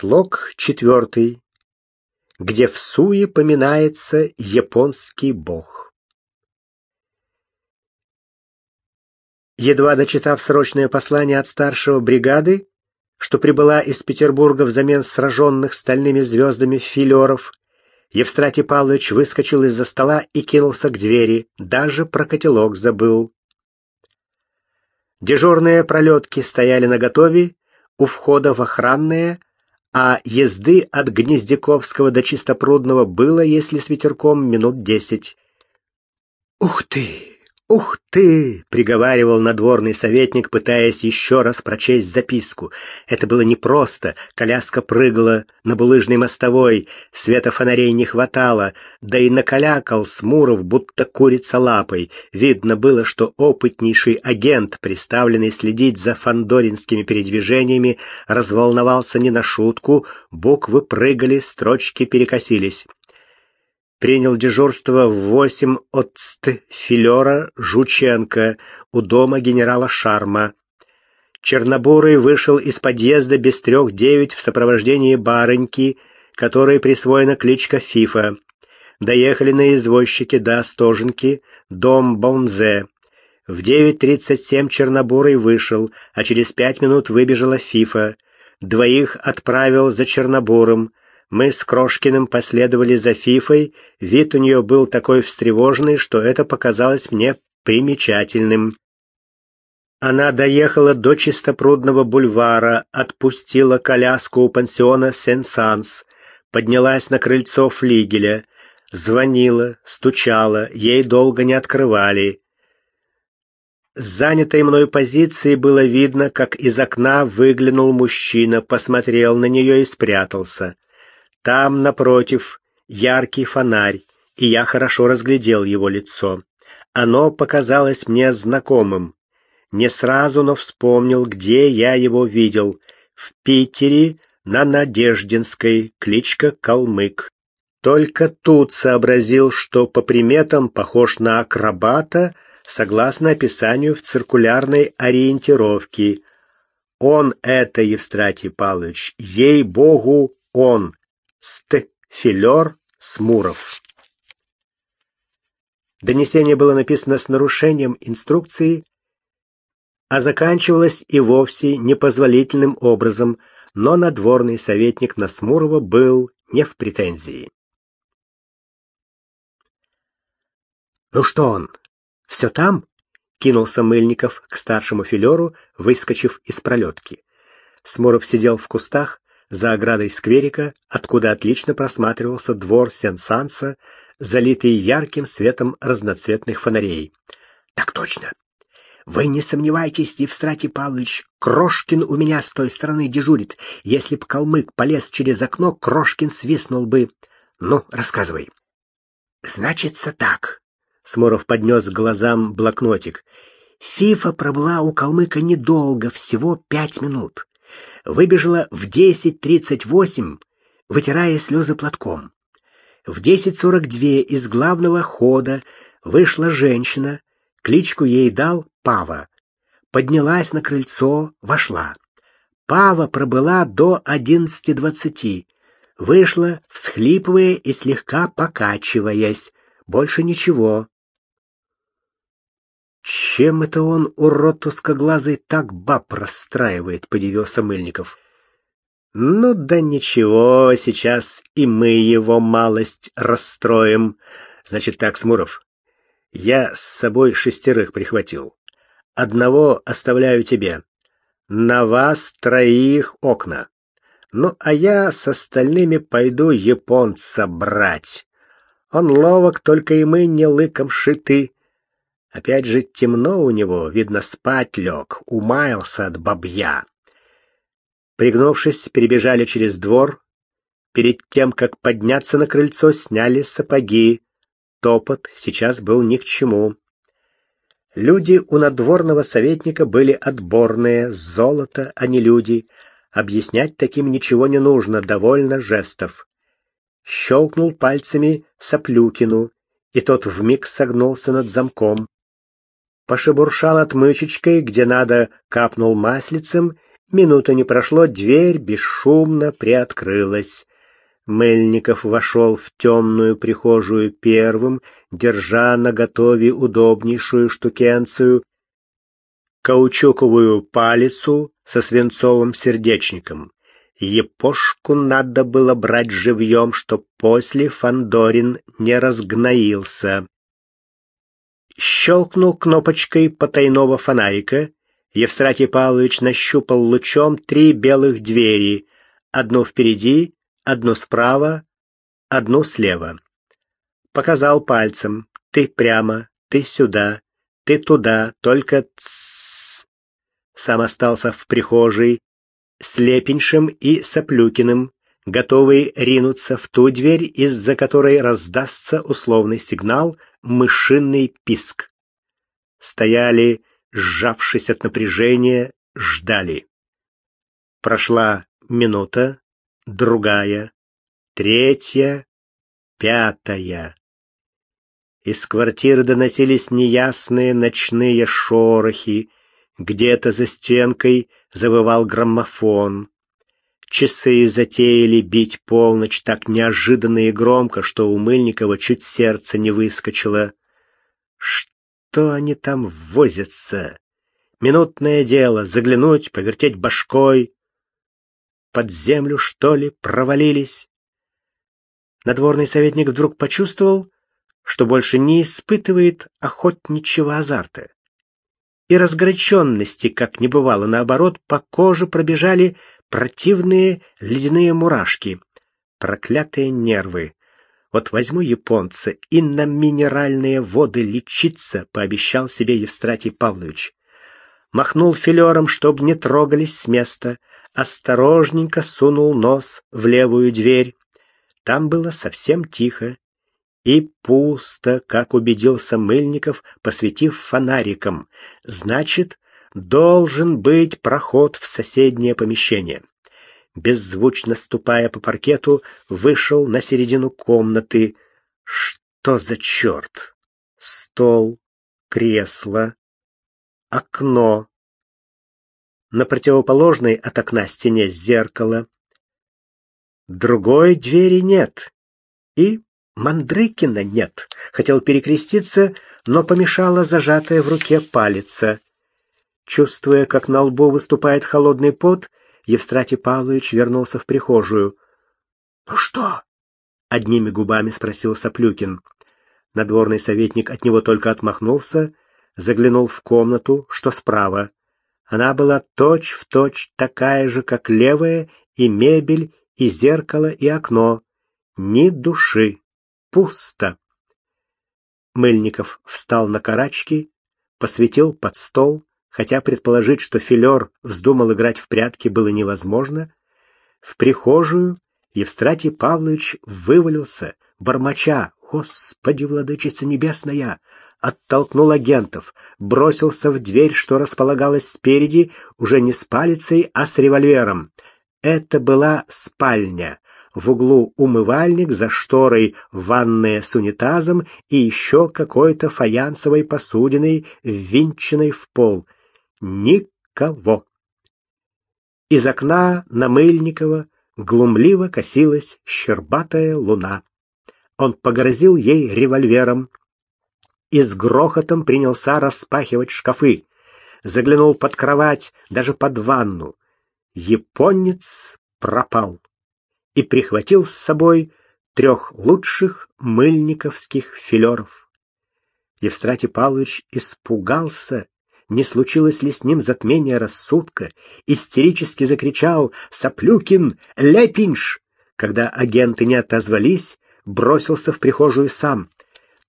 Слог четвертый, где в суе поминается японский бог. Едва дочитав срочное послание от старшего бригады, что прибыла из Петербурга взамен сраженных стальными звездами филеров, Евстратий Павлович выскочил из-за стола и кинулся к двери, даже про котелок забыл. Дежурные пролетки стояли наготове у входа в охранное, а езды от Гнездяковского до Чистопрудного было, если с ветерком, минут десять. «Ух ты! «Ух ты!» — приговаривал надворный советник, пытаясь еще раз прочесть записку. Это было непросто. Коляска прыгала на булыжной мостовой, света фонарей не хватало, да и накалякал Смуров, будто курица лапой. Видно было, что опытнейший агент, приставленный следить за фандоринскими передвижениями, разволновался не на шутку, буквы прыгали, строчки перекосились принял дежурство в восемь от филера Жученко у дома генерала Шарма. Чернобурый вышел из подъезда без трех девять в сопровождении барыньки, которой присвоена кличка Фифа. Доехали на извозчике до Остоженки, дом Бонзе. В 9.37 Чернобурый вышел, а через пять минут выбежала Фифа. Двоих отправил за Чернобурым, мы с Крошкиным последовали за Фифой, вид у нее был такой встревоженный, что это показалось мне примечательным. Она доехала до Чистопрудного бульвара, отпустила коляску у пансиона Сен-Санс, поднялась на крыльцо флигеля, звонила, стучала, ей долго не открывали. С занятой мною позиции было видно, как из окна выглянул мужчина, посмотрел на нее и спрятался. Там, напротив, яркий фонарь, и я хорошо разглядел его лицо. Оно показалось мне знакомым. Не сразу, но вспомнил, где я его видел. В Питере, на Надеждинской, кличка Калмык. Только тут сообразил, что по приметам похож на акробата, согласно описанию в циркулярной ориентировке. Он это, Евстратий Павлович, ей-богу, он. Ст. Филер Смуров. Донесение было написано с нарушением инструкции, а заканчивалось и вовсе непозволительным образом, но надворный советник Насмурова был не в претензии. «Ну что он, все там?» — кинулся Мыльников к старшему филеру, выскочив из пролетки. Смуров сидел в кустах, за оградой скверика, откуда отлично просматривался двор Сен-Санса, залитый ярким светом разноцветных фонарей. «Так точно! Вы не сомневайтесь, Евстратий Павлович, Крошкин у меня с той стороны дежурит. Если б калмык полез через окно, Крошкин свистнул бы. Ну, рассказывай». «Значится так», — Сморов поднес к глазам блокнотик. «Фифа пробыла у калмыка недолго, всего пять минут выбежала в 10.38, вытирая слезы платком. В 10.42 из главного хода вышла женщина, кличку ей дал Пава. Поднялась на крыльцо, вошла. Пава пробыла до 11.20, вышла, всхлипывая и слегка покачиваясь. Больше ничего. Чем это он, урод узкоглазый, так баб расстраивает, подивился Мыльников. Ну да ничего, сейчас и мы его малость расстроим. Значит так, Смуров, я с собой шестерых прихватил. Одного оставляю тебе. На вас троих окна. Ну, а я с остальными пойду японца брать. Он ловок, только и мы не лыком шиты. Опять же темно у него, видно, спать лег, умаялся от бабья. Пригнувшись, перебежали через двор. Перед тем, как подняться на крыльцо, сняли сапоги. Топот сейчас был ни к чему. Люди у надворного советника были отборные, золото, а не люди. Объяснять таким ничего не нужно, довольно жестов. Щелкнул пальцами Соплюкину, и тот вмиг согнулся над замком пошебуршал отмычечкой, где надо, капнул маслицем Минута не прошло, дверь бесшумно приоткрылась. Мельников вошел в темную прихожую первым, держа на готове удобнейшую штукенцию, каучуковую палицу со свинцовым сердечником. Епошку надо было брать живьем, чтоб после Фандорин не разгноился. Щелкнул кнопочкой потайного фонарика. Евстратий Павлович нащупал лучом три белых двери, одну впереди, одну справа, одну слева. Показал пальцем: "Ты прямо, ты сюда, ты туда, только тс". Сам остался в прихожей, с Лепиншем и Соплюкиным, готовый ринуться в ту дверь, из-за которой раздастся условный сигнал мышиный писк. Стояли, сжавшись от напряжения, ждали. Прошла минута, другая, третья, пятая. Из квартиры доносились неясные ночные шорохи, где-то за стенкой завывал граммофон. Часы затеяли бить полночь так неожиданно и громко, что у Мыльникова чуть сердце не выскочило. Что они там возятся? Минутное дело заглянуть, повертеть башкой. Под землю, что ли, провалились? Надворный советник вдруг почувствовал, что больше не испытывает охотничьего азарта и разгоряченности, как не бывало, наоборот, по коже пробежали противные ледяные мурашки. Проклятые нервы. Вот возьму японца и на минеральные воды лечиться, пообещал себе Евстратий Павлович. Махнул филером, чтоб не трогались с места, осторожненько сунул нос в левую дверь. Там было совсем тихо и пусто, как убедился Мыльников, посветив фонариком. Значит, должен быть проход в соседнее помещение. Беззвучно ступая по паркету, вышел на середину комнаты. Что за черт? Стол, кресло, окно. На противоположной от окна стене зеркало. Другой двери нет. И Мандрыкина нет. Хотел перекреститься, но помешала зажатая в руке палица. Чувствуя, как на лбу выступает холодный пот, Евстратий Павлович вернулся в прихожую. "Ну что?" одними губами спросил Соплюкин. Надворный советник от него только отмахнулся, заглянул в комнату, что справа. Она была точь-в-точь точь такая же, как левая, и мебель, и зеркало, и окно. Ни души. Пусто. Мельников встал на карачки, посветил под стол, хотя предположить, что филер вздумал играть в прятки, было невозможно. В прихожую Евстратий Павлович вывалился, бормоча «Господи, владычица небесная!» оттолкнул агентов, бросился в дверь, что располагалась спереди, уже не с палицей, а с револьвером. Это была спальня, в углу умывальник, за шторой ванная с унитазом и еще какой-то фаянсовой посудиной, ввинченной в пол. Никого. Из окна на Мыльникова глумливо косилась щербатая луна. Он погрозил ей револьвером и с грохотом принялся распахивать шкафы. Заглянул под кровать, даже под ванну. Японец пропал и прихватил с собой трех лучших мыльниковских филеров. Евстратий Павлович испугался, не случилось ли с ним затмение рассудка, истерически закричал «Соплюкин! Лепинш!» Когда агенты не отозвались, бросился в прихожую сам.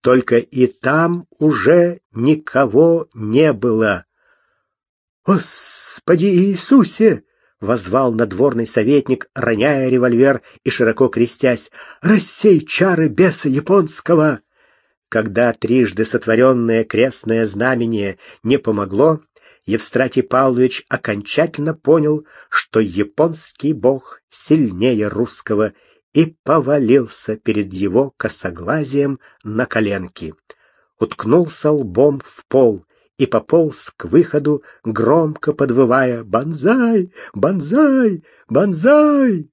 Только и там уже никого не было. «Господи Иисусе!» возвал надворный советник, роняя револьвер и широко крестясь: "Рассей чары беса японского!" Когда трижды сотворенное крестное знамение не помогло, Евстратий Павлович окончательно понял, что японский бог сильнее русского, и повалился перед его косоглазием на коленки. Уткнулся лбом в пол и пополз к выходу, громко подвывая «Бонзай! Бонзай! Бонзай!».